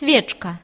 свечка.